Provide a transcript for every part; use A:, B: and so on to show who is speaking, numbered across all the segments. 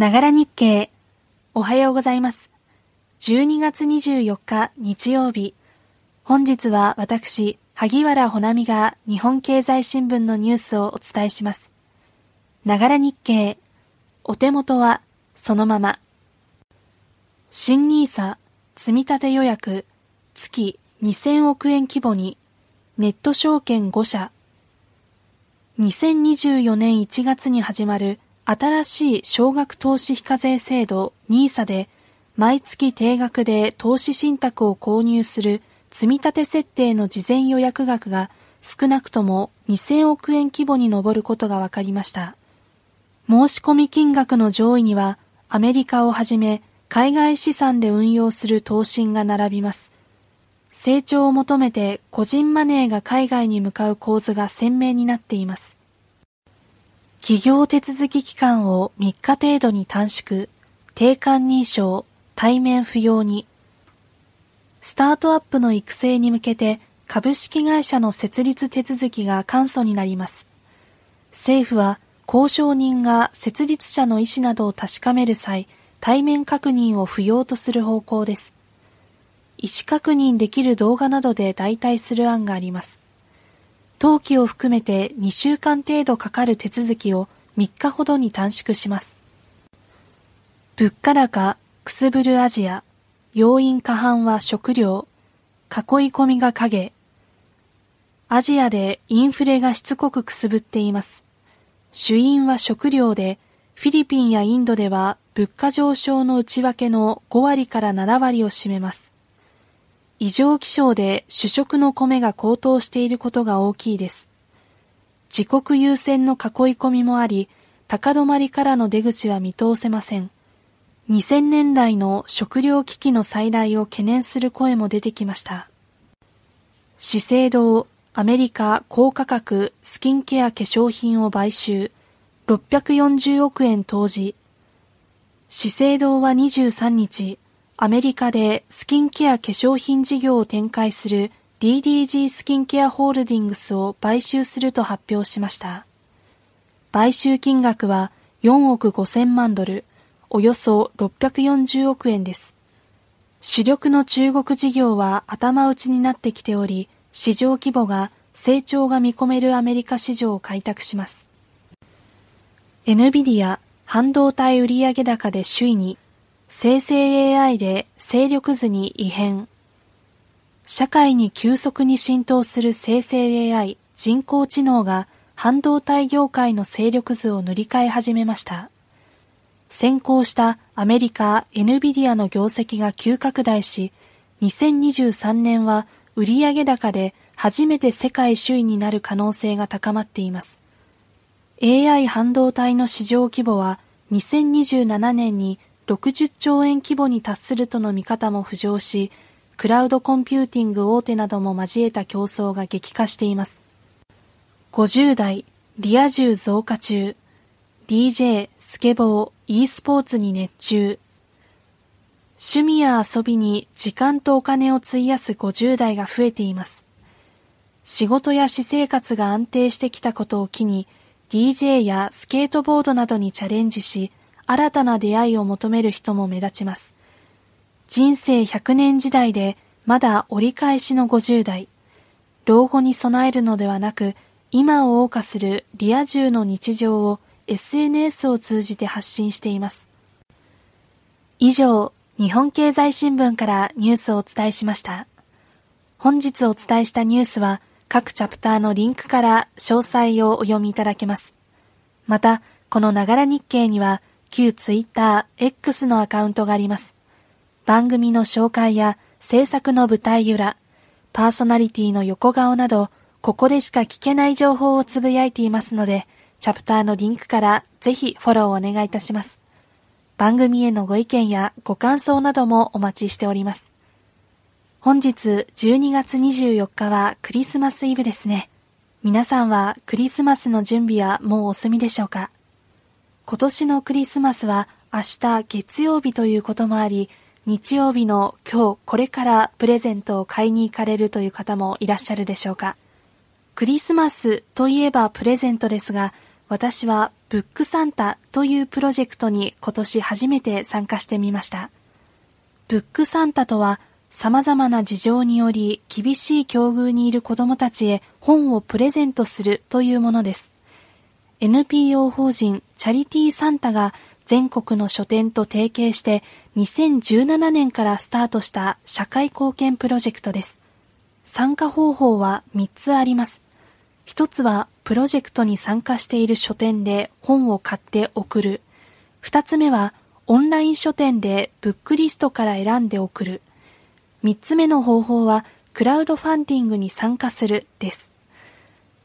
A: ながら日経。おはようございます。12月24日日曜日。本日は私、萩原ほなみが日本経済新聞のニュースをお伝えします。ながら日経。お手元はそのまま。新ニーサ積立予約月2000億円規模にネット証券5社2024年1月に始まる新しい少額投資非課税制度 NISA で毎月定額で投資信託を購入する積立設定の事前予約額が少なくとも2000億円規模に上ることが分かりました。申し込み金額の上位にはアメリカをはじめ海外資産で運用する投信が並びます。成長を求めて個人マネーが海外に向かう構図が鮮明になっています。企業手続き期間を3日程度に短縮、定款認証、対面不要に。スタートアップの育成に向けて株式会社の設立手続きが簡素になります。政府は交渉人が設立者の意思などを確かめる際、対面確認を不要とする方向です。意思確認できる動画などで代替する案があります。登記を含めて2週間程度かかる手続きを3日ほどに短縮します。物価高、くすぶるアジア、要因過半は食料、囲い込みが影。アジアでインフレがしつこくくすぶっています。主因は食料で、フィリピンやインドでは物価上昇の内訳の5割から7割を占めます。異常気象で主食の米が高騰していることが大きいです。自国優先の囲い込みもあり、高止まりからの出口は見通せません。2000年代の食料危機の再来を懸念する声も出てきました。資生堂、アメリカ高価格スキンケア化粧品を買収、640億円投じ。資生堂は23日、アメリカでスキンケア化粧品事業を展開する DDG スキンケアホールディングスを買収すると発表しました。買収金額は4億5000万ドル、およそ640億円です。主力の中国事業は頭打ちになってきており、市場規模が成長が見込めるアメリカ市場を開拓します。NVIDIA 半導体売上高で首位に生成 AI で勢力図に異変。社会に急速に浸透する生成 AI 人工知能が半導体業界の勢力図を塗り替え始めました。先行したアメリカ NVIDIA の業績が急拡大し、2023年は売上高で初めて世界首位になる可能性が高まっています。AI 半導体の市場規模は2027年に60兆円規模に達するとの見方も浮上し、クラウドコンピューティング大手なども交えた競争が激化しています。50代、リア充増加中、DJ、スケボー、e スポーツに熱中、趣味や遊びに時間とお金を費やす50代が増えています。仕事や私生活が安定してきたことを機に、DJ やスケートボードなどにチャレンジし、新たな出会いを求める人も目立ちます。人生100年時代でまだ折り返しの50代。老後に備えるのではなく、今を謳歌するリア充の日常を SNS を通じて発信しています。以上、日本経済新聞からニュースをお伝えしました。本日お伝えしたニュースは各チャプターのリンクから詳細をお読みいただけます。また、このながら日経には旧ツイッター X のアカウントがあります。番組の紹介や制作の舞台裏、パーソナリティの横顔など、ここでしか聞けない情報をつぶやいていますので、チャプターのリンクからぜひフォローをお願いいたします。番組へのご意見やご感想などもお待ちしております。本日12月24日はクリスマスイブですね。皆さんはクリスマスの準備はもうお済みでしょうか？今年のクリスマスは明日月曜日ということもあり、日曜日の今日これからプレゼントを買いに行かれるという方もいらっしゃるでしょうか。クリスマスといえばプレゼントですが、私はブックサンタというプロジェクトに今年初めて参加してみました。ブックサンタとは様々な事情により厳しい境遇にいる子供たちへ本をプレゼントするというものです。NPO 法人チャリティーサンタが全国の書店と提携して2017年からスタートした社会貢献プロジェクトです。参加方法は3つあります。1つはプロジェクトに参加している書店で本を買って送る。2つ目はオンライン書店でブックリストから選んで送る。3つ目の方法はクラウドファンディングに参加するです。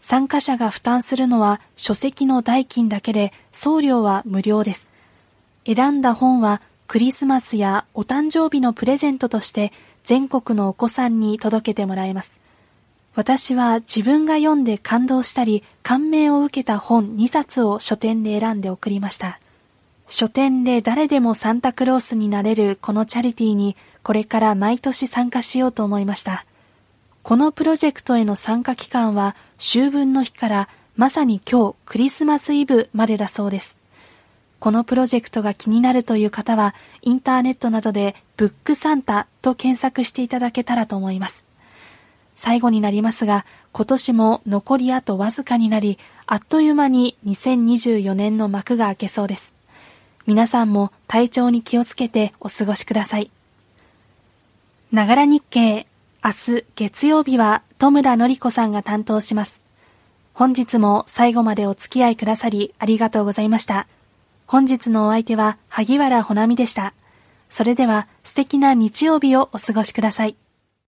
A: 参加者が負担するのは書籍の代金だけで送料は無料です。選んだ本はクリスマスやお誕生日のプレゼントとして全国のお子さんに届けてもらえます。私は自分が読んで感動したり感銘を受けた本2冊を書店で選んで送りました。書店で誰でもサンタクロースになれるこのチャリティーにこれから毎年参加しようと思いました。このプロジェクトへの参加期間は秋分の日からまさに今日クリスマスイブまでだそうです。このプロジェクトが気になるという方はインターネットなどでブックサンタと検索していただけたらと思います。最後になりますが、今年も残りあとわずかになり、あっという間に2024年の幕が開けそうです。皆さんも体調に気をつけてお過ごしください。ながら日経、明日月曜日は戸村のり子さんが担当します。本日も最後までお付き合いくださりありがとうございました。本日のお相手は萩原ほなみでした。それでは素敵な日曜日をお過ごしください。